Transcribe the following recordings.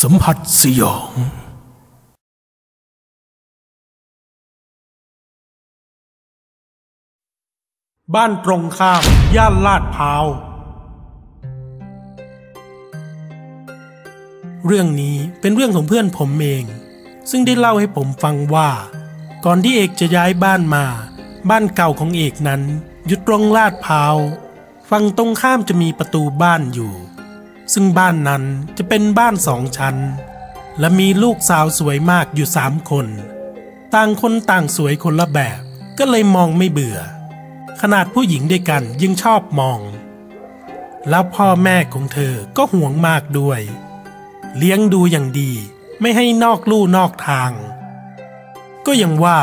สัมผัสสยอง บ้านตรงข้าม ย่านลาดพร้าว เรื่องนี้เป็นเรื่องของเพื่อนผมเอง ซึ่งได้เล่าให้ผมฟังว่า ก่อนที่เอกจะย้ายบ้านมา บ้านเก่าของเอกนั้น อยู่ตรงลาดพร้าว ฝั่งตรงข้ามจะมีประตูบ้านอยู่ ซึ่งบ้านนั้นจะเป็นบ้านสองชั้น และมีลูกสาวสวยมากอยู่สามคน ต่างคนต่างสวยคนละแบบ ก็เลยมองไม่เบื่อ ขนาดผู้หญิงด้วยกันยังชอบมอง แล้วพ่อแม่ของเธอก็ห่วงมากด้วย เลี้ยงดูอย่างดีไม่ให้นอกลู่นอกทาง ก็ยังว่า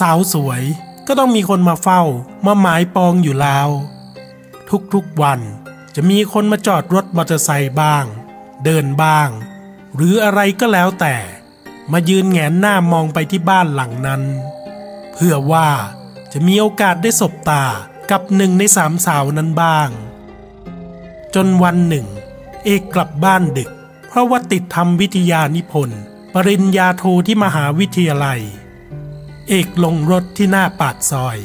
สาวสวยก็ต้องมีคนมาเฝ้ามาหมายปองอยู่แล้ว ทุกๆวัน จะมีคนมาจอดรถมอเตอร์ไซค์บ้าง เดินบ้าง หรืออะไรก็แล้วแต่ มายืนแงนหน้ามองไปที่บ้านหลังนั้น เพื่อว่าจะมีโอกาสได้สบตากับหนึ่งในสามสาวนั้นบ้าง จนวันหนึ่ง เอกกลับบ้านดึก เพราะว่าติดทำวิทยานิพนธ์ปริญญาโทที่มหาวิทยาลัย เอกลงรถที่หน้าปากซอย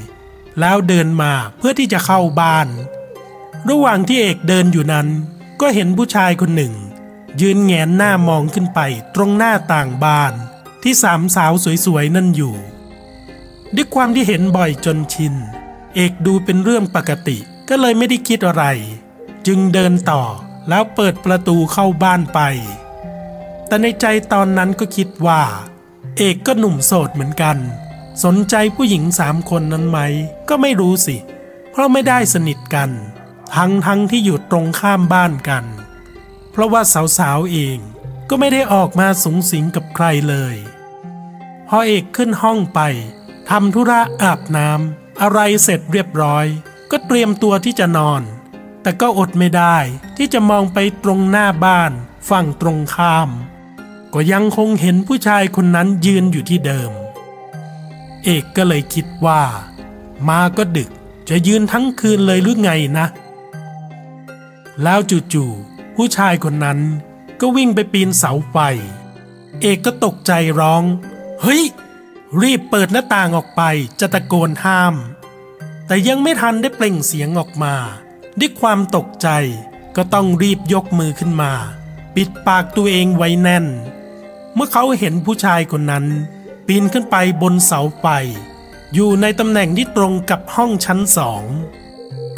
แล้วเดินมาเพื่อที่จะเข้าบ้าน ระหว่างที่เอกเดินอยู่นั้น ก็เห็นผู้ชายคนหนึ่ง ยืนแงนหน้ามองขึ้นไปตรงหน้าต่างบ้าน ที่สามสาวสวยๆนั่นอยู่ ด้วยความที่เห็นบ่อยจนชิน เอกดูเป็นเรื่องปกติก็เลยไม่ได้คิดอะไร จึงเดินต่อแล้วเปิดประตูเข้าบ้านไป แต่ในใจตอนนั้นก็คิดว่า เอกก็หนุ่มโสดเหมือนกัน สนใจผู้หญิงสามคนนั้นไหม ก็ไม่รู้สิ เพราะไม่ได้สนิทกัน ทั้งทั้งที่อยู่ตรงข้ามบ้านกัน เพราะว่าสาวๆเองก็ไม่ได้ออกมาสูงสิงกับใครเลย พอเอกขึ้นห้องไปทำธุระอาบน้ำอะไรเสร็จเรียบร้อย ก็เตรียมตัวที่จะนอน แต่ก็อดไม่ได้ที่จะมองไปตรงหน้าบ้านฝั่งตรงข้าม ก็ยังคงเห็นผู้ชายคนนั้นยืนอยู่ที่เดิม เอกก็เลยคิดว่า มาก็ดึกจะยืนทั้งคืนเลยหรือไงนะ แล้วจู่ๆผู้ชายคนนั้นก็วิ่งไปปีนเสาไฟ เอกก็ตกใจร้อง เฮ้ย รีบเปิดหน้าต่างออกไปจะตะโกนห้าม แต่ยังไม่ทันได้เปล่งเสียงออกมา ด้วยความตกใจก็ต้องรีบยกมือขึ้นมา ปิดปากตัวเองไว้แน่น เมื่อเขาเห็นผู้ชายคนนั้น ปีนขึ้นไปบนเสาไฟ อยู่ในตำแหน่งที่ตรงกับห้องชั้นสอง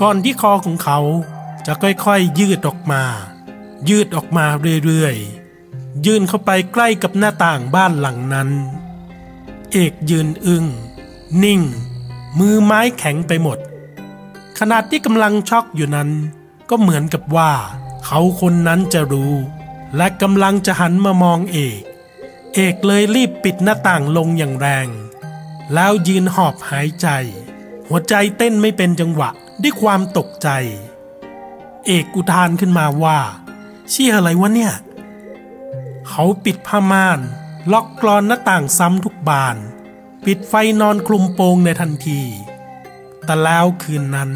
ก่อนที่คอของเขา จะค่อยๆ ยืดออกมา ยืดออกมาเรื่อยๆ ยื่นเข้าไปใกล้กับหน้าต่างบ้านหลังนั้น เอกยืนอึง้งนิ่ง มือไม้แข็งไปหมด ขนาดที่กำลังช็อกอยู่นั้น ก็เหมือนกับว่า เขาคนนั้นจะรู้ และกำลังจะหันมามองเอก เอกเลยรีบปิดหน้าต่างลงอย่างแรง แล้วยืนหอบหายใจ หัวใจเต้นไม่เป็นจังหวะด้วยความตกใจ เอกอุทานขึ้นมาว่าเชี่ยอะไรวะเนี่ย เขาปิดผ้าม่าน ล็อกกรอนหน้าต่างซ้ำทุกบาน ปิดไฟนอนคลุมโปงในทันที แต่แล้วคืนนั้น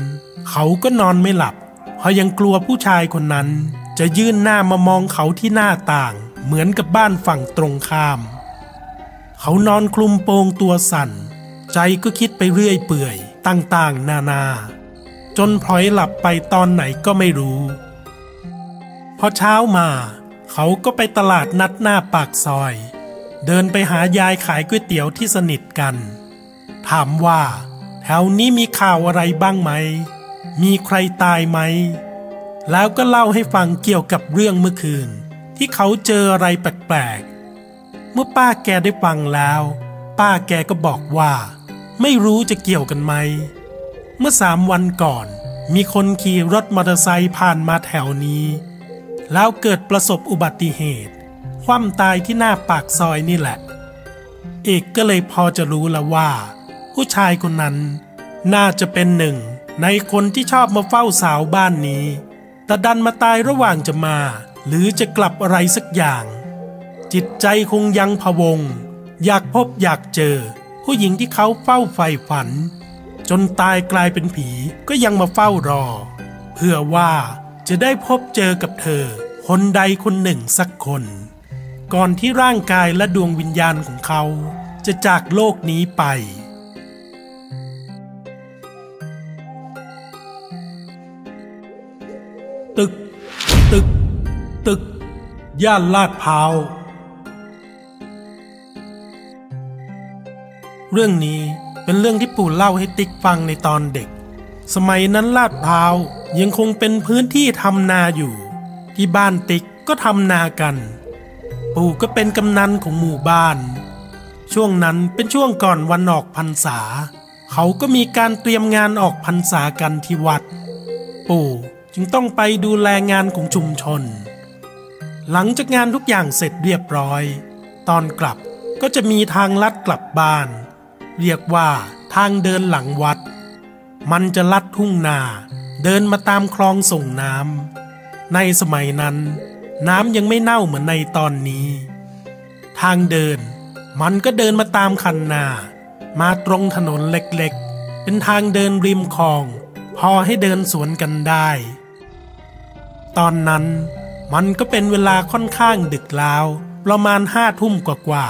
เขาก็นอนไม่หลับ เพราะยังกลัวผู้ชายคนนั้น จะยื่นหน้ามามองเขาที่หน้าต่าง เหมือนกับบ้านฝั่งตรงข้าม เขานอนคลุมโปงตัวสั่น ใจก็คิดไปเรื่อยเปื่อย ต่างๆ นานา จนพลอยหลับไปตอนไหนก็ไม่รู้ พอเช้ามา เขาก็ไปตลาดนัดหน้าปากซอย เดินไปหายายขายก๋วยเตี๋ยวที่สนิทกัน ถามว่าแถวนี้มีข่าวอะไรบ้างไหม มีใครตายไหม แล้วก็เล่าให้ฟังเกี่ยวกับเรื่องเมื่อคืน ที่เขาเจออะไรแปลกๆ เมื่อป้าแกได้ฟังแล้ว ป้าแกก็บอกว่า ไม่รู้จะเกี่ยวกันไหม เมื่อสามวันก่อน มีคนขี่รถมอเตอร์ไซค์ผ่านมาแถวนี้ แล้วเกิดประสบอุบัติเหตุ คว่ำตายที่หน้าปากซอยนี่แหละ เอกก็เลยพอจะรู้แล้วว่า ผู้ชายคนนั้น น่าจะเป็นหนึ่ง ในคนที่ชอบมาเฝ้าสาวบ้านนี้ แต่ดันมาตายระหว่างจะมา หรือจะกลับอะไรสักอย่าง จิตใจคงยังพะวง อยากพบอยากเจอ ผู้หญิงที่เขาเฝ้าใฝ่ฝัน จนตายกลายเป็นผีก็ยังมาเฝ้ารอ เพื่อว่าจะได้พบเจอกับเธอ คนใดคนหนึ่งสักคน ก่อนที่ร่างกายและดวงวิญญาณของเขา จะจากโลกนี้ไปตึก ตึก ตึก ย่านลาดพร้าว เรื่องนี้ เป็นเรื่องที่ปู่เล่าให้ติ๊กฟังในตอนเด็ก สมัยนั้นลาดพร้าวยังคงเป็นพื้นที่ทำนาอยู่ ที่บ้านติ๊กก็ทำนากัน ปู่ก็เป็นกำนันของหมู่บ้าน ช่วงนั้นเป็นช่วงก่อนวันออกพรรษา เขาก็มีการเตรียมงานออกพรรษากันที่วัด ปู่จึงต้องไปดูแลงานของชุมชน หลังจากงานทุกอย่างเสร็จเรียบร้อย ตอนกลับก็จะมีทางลัดกลับบ้าน เรียกว่าทางเดินหลังวัด มันจะลัดทุ่งนา เดินมาตามคลองส่งน้ำในสมัยนั้น น้ำยังไม่เน่าเหมือนในตอนนี้ ทางเดิน มันก็เดินมาตามคันนา มาตรงถนนเล็กๆ เป็นทางเดินริมคลอง พอให้เดินสวนกันได้ ตอนนั้นมันก็เป็นเวลาค่อนข้างดึกแล้ว ประมาณห้าทุ่มกว่า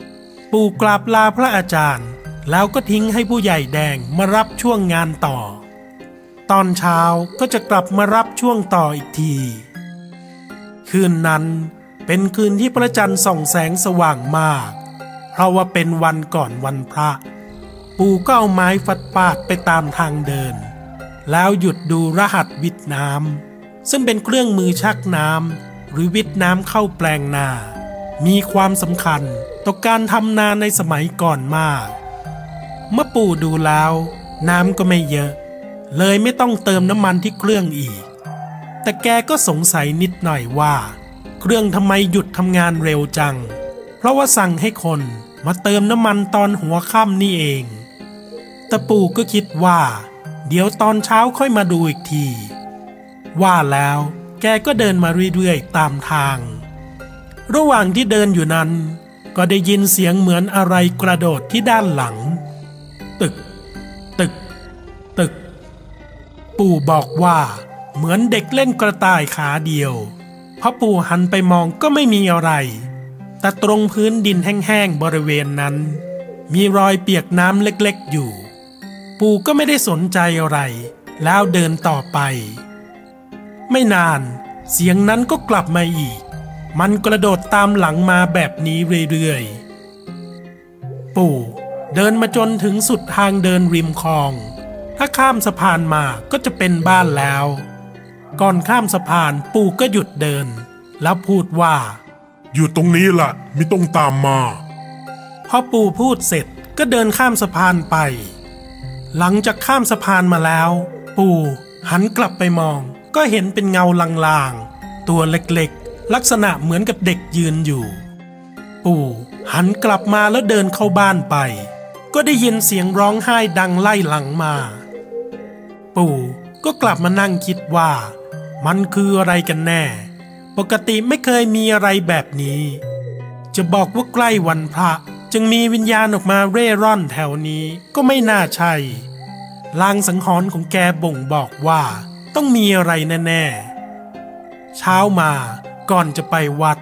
ๆ ปู่กราบลาพระอาจารย์ แล้วก็ทิ้งให้ผู้ใหญ่แดงมารับช่วงงานต่อ ตอนเช้าก็จะกลับมารับช่วงต่ออีกที คืนนั้นเป็นคืนที่พระจันทร์ส่องแสงสว่างมาก เพราะว่าเป็นวันก่อนวันพระ ปู่ก็เอาไม้ฟัดปาดไปตามทางเดิน แล้วหยุดดูรหัสวิทน้ำซึ่งเป็นเครื่องมือชักน้ำหรือวิทน้ำเข้าแปลงนา มีความสำคัญต่อการทำนาในสมัยก่อนมาก เมื่อปู่ดูแล้ว น้ำก็ไม่เยอะ เลยไม่ต้องเติมน้ำมันที่เครื่องอีก แต่แกก็สงสัยนิดหน่อยว่า เครื่องทำไมหยุดทำงานเร็วจัง เพราะว่าสั่งให้คนมาเติมน้ำมันตอนหัวค่ำนี่เอง แต่ปู่ก็คิดว่า เดี๋ยวตอนเช้าค่อยมาดูอีกที ว่าแล้วแกก็เดินมาเรื่อยๆตามทาง ระหว่างที่เดินอยู่นั้น ก็ได้ยินเสียงเหมือนอะไรกระโดดที่ด้านหลัง ปู่บอกว่าเหมือนเด็กเล่นกระต่ายขาเดียวพอปู่หันไปมองก็ไม่มีอะไร แต่ตรงพื้นดินแห้งๆบริเวณนั้น มีรอยเปียกน้ำเล็กๆอยู่ ปู่ก็ไม่ได้สนใจอะไร แล้วเดินต่อไป ไม่นาน เสียงนั้นก็กลับมาอีก มันกระโดดตามหลังมาแบบนี้เรื่อยๆ ปู่เดินมาจนถึงสุดทางเดินริมคลอง ถ้าข้ามสะพานมาก็จะเป็นบ้านแล้ว ก่อนข้ามสะพานปู่ก็หยุดเดิน แล้วพูดว่า อยู่ตรงนี้ล่ะ ไม่ต้องตามมา พอปู่พูดเสร็จก็เดินข้ามสะพานไป หลังจากข้ามสะพานมาแล้ว ปู่หันกลับไปมอง ก็เห็นเป็นเงาลางๆ ตัวเล็กๆ ลักษณะเหมือนกับเด็กยืนอยู่ ปู่หันกลับมาแล้วเดินเข้าบ้านไป ก็ได้ยินเสียงร้องไห้ดังไล่หลังมา ปู่ก็กลับมานั่งคิดว่า มันคืออะไรกันแน่ ปกติไม่เคยมีอะไรแบบนี้ จะบอกว่าใกล้วันพระจึงมีวิญญาณออกมาเร่ร่อนแถวนี้ก็ไม่น่าใช่ลางสังหรณ์ของแกบ่งบอกว่า ต้องมีอะไรแน่ๆ เช้ามาก่อนจะไปวัด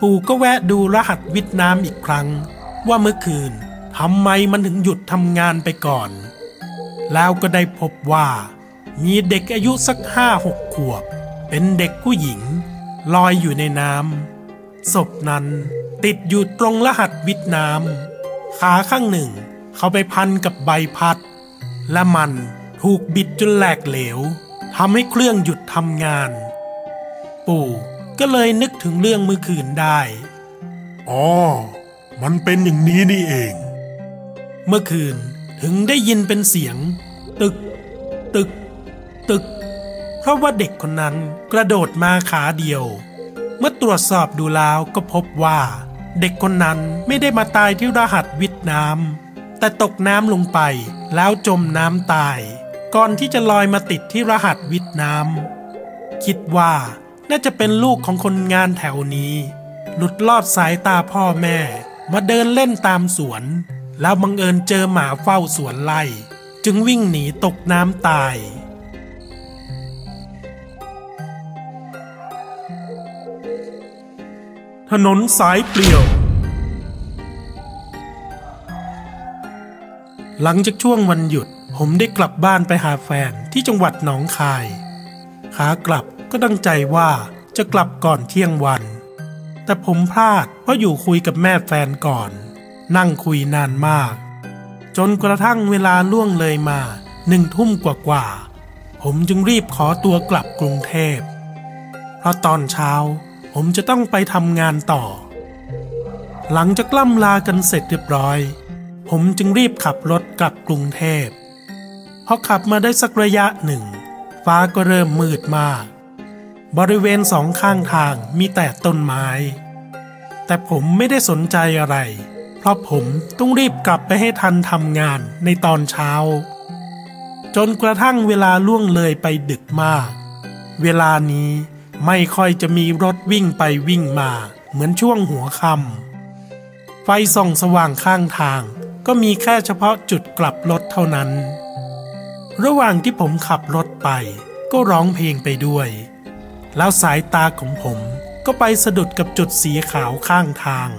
ปู่ก็แวะดูรหัสวิทน้ำอีกครั้ง ว่าเมื่อคืนทำไมมันถึงหยุดทำงานไปก่อน แล้วก็ได้พบว่า มีเด็กอายุสักห้าหกขวบ เป็นเด็กผู้หญิง ลอยอยู่ในน้ำศพนั้นติดอยู่ตรงรหัสวิทน้ำขาข้างหนึ่ง เขาไปพันกับใบพัด และมันถูกบิดจนแหลกเหลวทำให้เครื่องหยุดทำงาน ปู่ก็เลยนึกถึงเรื่องเมื่อคืนได้ อ๋อ มันเป็นอย่างนี้นี่เอง เมื่อคืนถึงได้ยินเป็นเสียง ตึก ตึก ตึก เพราะว่าเด็กคนนั้นกระโดดมาขาเดียว เมื่อตรวจสอบดูแล้วก็พบว่า เด็กคนนั้นไม่ได้มาตายที่รหัสวิทน้ำแต่ตกน้ำลงไปแล้วจมน้ำตาย ก่อนที่จะลอยมาติดที่รหัสวิทน้ำคิดว่าน่าจะเป็นลูกของคนงานแถวนี้ หลุดลอดสายตาพ่อแม่มาเดินเล่นตามสวน แล้วบังเอิญเจอหมาเฝ้าสวนไล่ จึงวิ่งหนีตกน้ำตาย ถนนสายเปลี่ยว หลังจากช่วงวันหยุด ผมได้กลับบ้านไปหาแฟนที่จังหวัดหนองคาย ขากลับก็ตั้งใจว่าจะกลับก่อนเที่ยงวัน แต่ผมพลาดเพราะอยู่คุยกับแม่แฟนก่อน นั่งคุยนานมาก จนกระทั่งเวลาล่วงเลยมาหนึ่งทุ่มกว่าๆผมจึงรีบขอตัวกลับกรุงเทพ เพราะตอนเช้า ผมจะต้องไปทำงานต่อ หลังจากล่ำลากันเสร็จเรียบร้อย ผมจึงรีบขับรถกลับกรุงเทพพอขับมาได้สักระยะหนึ่ง ฟ้าก็เริ่มมืดมาก บริเวณสองข้างทางมีแต่ต้นไม้ แต่ผมไม่ได้สนใจอะไร เพราะผมต้องรีบกลับไปให้ทันทำงานในตอนเช้า จนกระทั่งเวลาล่วงเลยไปดึกมาก เวลานี้ ไม่ค่อยจะมีรถวิ่งไปวิ่งมาเหมือนช่วงหัวค่ำไฟส่องสว่างข้างทาง ก็มีแค่เฉพาะจุดกลับรถเท่านั้น ระหว่างที่ผมขับรถไป ก็ร้องเพลงไปด้วย แล้วสายตาของผมก็ไปสะดุดกับจุดสีขาวข้างทาง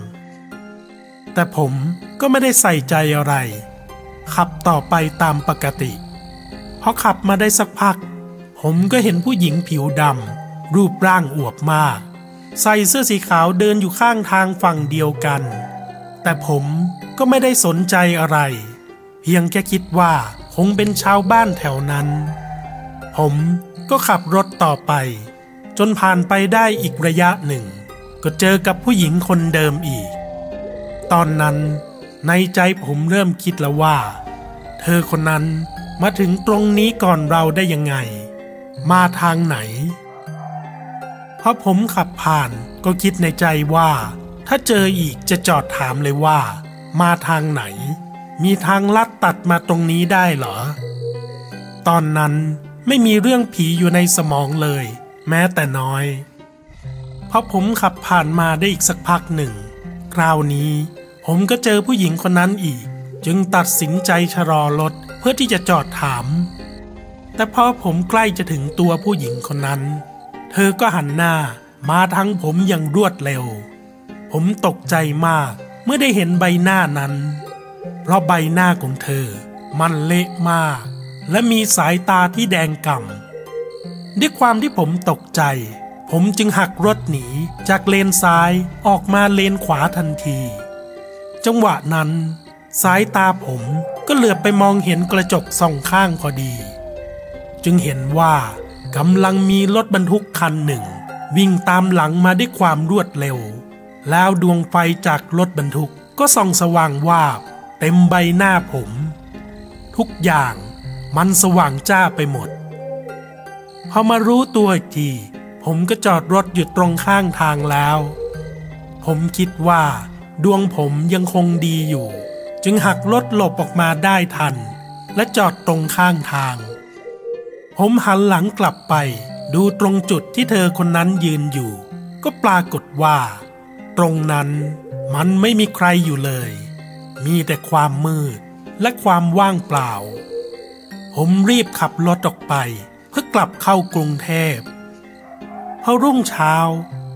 แต่ผมก็ไม่ได้ใส่ใจอะไร ขับต่อไปตามปกติพอขับมาได้สักพัก ผมก็เห็นผู้หญิงผิวดำ รูปร่างอวบมาก ใส่เสื้อสีขาวเดินอยู่ข้างทางฝั่งเดียวกัน แต่ผมก็ไม่ได้สนใจอะไร เพียงแค่คิดว่าคงเป็นชาวบ้านแถวนั้น ผมก็ขับรถต่อไป จนผ่านไปได้อีกระยะหนึ่ง ก็เจอกับผู้หญิงคนเดิมอีก ตอนนั้นในใจผมเริ่มคิดแล้วว่า เธอคนนั้นมาถึงตรงนี้ก่อนเราได้ยังไง มาทางไหน พราะผมขับผ่านก็คิดในใจว่า ถ้าเจออีกจะจอดถามเลยว่า มาทางไหน มีทางลัดตัดมาตรงนี้ได้เหรอ ตอนนั้นไม่มีเรื่องผีอยู่ในสมองเลย แม้แต่น้อยเพราะผมขับผ่านมาได้อีกสักพักหนึ่ง คราวนี้ ผมก็เจอผู้หญิงคนนั้นอีก จึงตัดสินใจชะลอรถเพื่อที่จะจอดถาม แต่พอผมใกล้จะถึงตัวผู้หญิงคนนั้น เธอก็หันหน้ามาทั้งผมอย่างรวดเร็ว ผมตกใจมากเมื่อได้เห็นใบหน้านั้น เพราะใบหน้าของเธอ มันเละมาก และมีสายตาที่แดงก่ำด้วยความที่ผมตกใจ ผมจึงหักรถหนีจากเลนซ้ายออกมาเลนขวาทันที จังหวะนั้น สายตาผมก็เหลือบไปมองเห็นกระจกสองข้างพอดี จึงเห็นว่า กำลังมีรถบรรทุกคันหนึ่ง วิ่งตามหลังมาด้วยความรวดเร็ว แล้วดวงไฟจากรถบรรทุกก็ส่องสว่างวาบ เต็มใบหน้าผม ทุกอย่างมันสว่างจ้าไปหมด พอมารู้ตัวอีกที ผมก็จอดรถหยุดตรงข้างทางแล้ว ผมคิดว่า ดวงผมยังคงดีอยู่ จึงหักรถหลบออกมาได้ทัน และจอดตรงข้างทาง ผมหันหลังกลับไป ดูตรงจุดที่เธอคนนั้นยืนอยู่ ก็ปรากฏว่า ตรงนั้นมันไม่มีใครอยู่เลย มีแต่ความมืดและความว่างเปล่า ผมรีบขับรถออกไป เพื่อกลับเข้ากรุงเทพพอรุ่งเช้า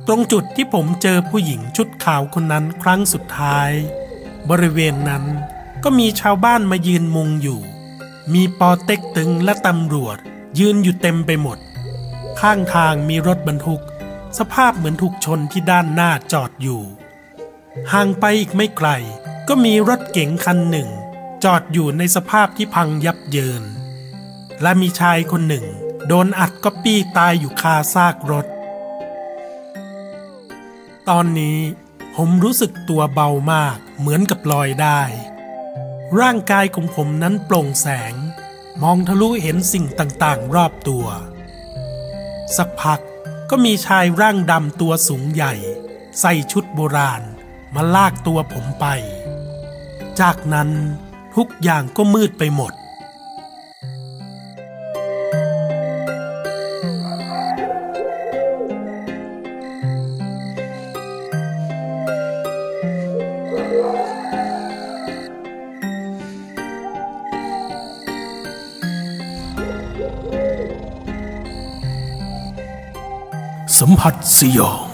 ตรงจุดที่ผมเจอผู้หญิงชุดขาวคนนั้นครั้งสุดท้าย บริเวณนั้นก็มีชาวบ้านมายืนมุงอยู่ มีปอเต็กตึงและตำรวจ ยืนอยู่เต็มไปหมด ข้างทางมีรถบรรทุก สภาพเหมือนถูกชนที่ด้านหน้าจอดอยู่ ห่างไปอีกไม่ไกล ก็มีรถเก๋งคันหนึ่ง จอดอยู่ในสภาพที่พังยับเยิน และมีชายคนหนึ่ง โดนอัดก็ปี้ตายอยู่คาซากรถ ตอนนี้ผมรู้สึกตัวเบามากเหมือนกับลอยได้ ร่างกายของผมนั้นโปร่งแสง มองทะลุเห็นสิ่งต่างๆ รอบตัว สักพักก็มีชายร่างดำตัวสูงใหญ่ ใส่ชุดโบราณ มาลากตัวผมไป จากนั้นทุกอย่างก็มืดไปหมด สัมผัสสยอง